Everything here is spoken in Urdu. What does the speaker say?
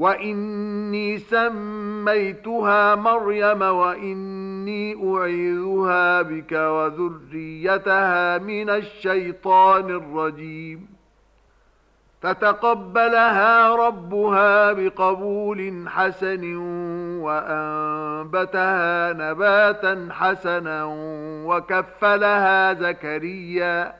وإني سميتها مريم وإني أعيذها بك وذريتها من الشيطان الرجيم فتقبلها ربها بقبول حسن وأنبتها نباتا حسنا وكفلها زكريا